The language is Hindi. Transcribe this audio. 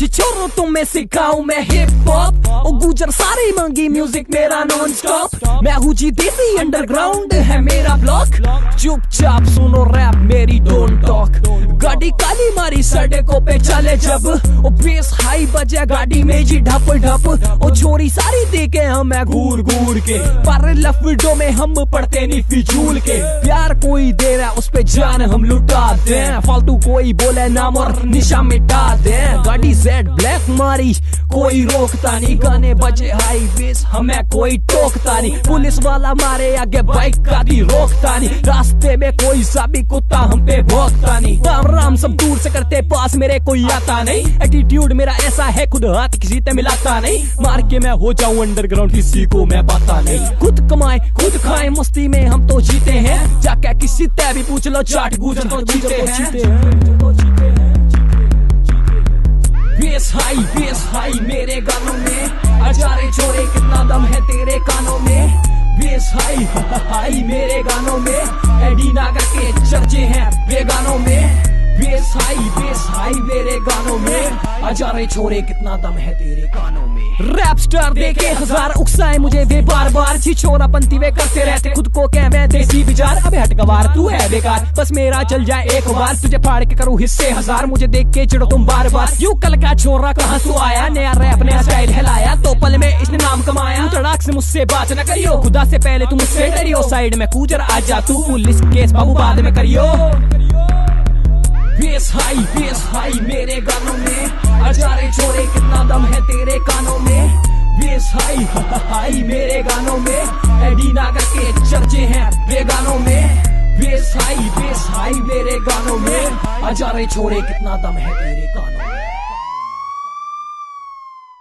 छिछोरो तुम्हें सिखाऊं मैं हिप हॉप ओ गुजर सारी मंगी म्यूज़िक मेरा नॉन स्टॉप मैं हूँ जी देसी अंडरग्राउंड है मेरा ब्लॉक चुपचाप सुनो रैप मेरी डोंट टॉक गाड़ी काली मारी सड़कों पे चले जब ओ बेस हाई बजे गाड़ी में जी ढप. ढप और छोरी सारी देखे हम है घूर घूर के पर लफड़ों में हम पढ़ते नहीं फिजूल के प्यार कोई दे रहा उस पे जान हम लुटा दे फालतू कोई बोले नाम और निशा मिटा दे जेड ब्लैक मारी कोई रोकता नहीं गाने बजे हाई बेस हमें कोई टोकता नहीं पुलिस वाला मारे आगे बाइक का भी रोकता नहीं रास्ते में कोई सा भी कुत्ता हम पे भोगता नहीं राम राम सब दूर से करते पास मेरे कोई आता नहीं एटीट्यूड मेरा ऐसा है खुद हाथ किसी से मिलाता नहीं मार के मैं हो जाऊँ अंडरग्राउंड किसी को मैं पाता नहीं खुद कमाए खुद खाए मस्ती में हम तो जीते हैं जाके किसी ते भी पूछ लो चाट गुजर तो जीते हैं बेस हाई बेस हाई मेरे गानों में। अजारे छोरे कितना दम है तेरे कानों में। बेस हाई हाई मेरे गानों में। एडीना करके चर्चे हैं बेगानों में। बेस हाई बेस हाई मेरे गानों में। अजारे छोरे कितना दम है तेरे कानों में। रैप स्टार देखे हज़ार उकसाए मुझे वे बार बार। छिछोरा पंती वे करते रहते खुद को कह देसी विचार। अबे हट गवार, तू है बेकार। बस मेरा चल जाए एक बार। तुझे फाड़ के करूँ हिस्से हज़ार। मुझे देख के चिड़ो तुम बार बार। यू कल का छोरा, कहाँ सु आया? नया रैप, नया स्टाइल हिलाया। तो पल में इसने नाम कमाया। तड़ाक से मुझसे बात न करियो। खुदा से पहले तुम मुझसे डरियो। साइड में कूजर आ जा तू। पुलिस केस बाबू बाद में करियो। बेस हाई बेस हाई मेरे गानों में। अजारे छोरे कितना दम है तेरे कानों में। बेस हाई हाई मेरे गानों में। एडीना करके चर्चे हैं बेगानों में। बेस हाई बेस हाई मेरे गानों में। अजारे छोड़े कितना दम है तेरे कानों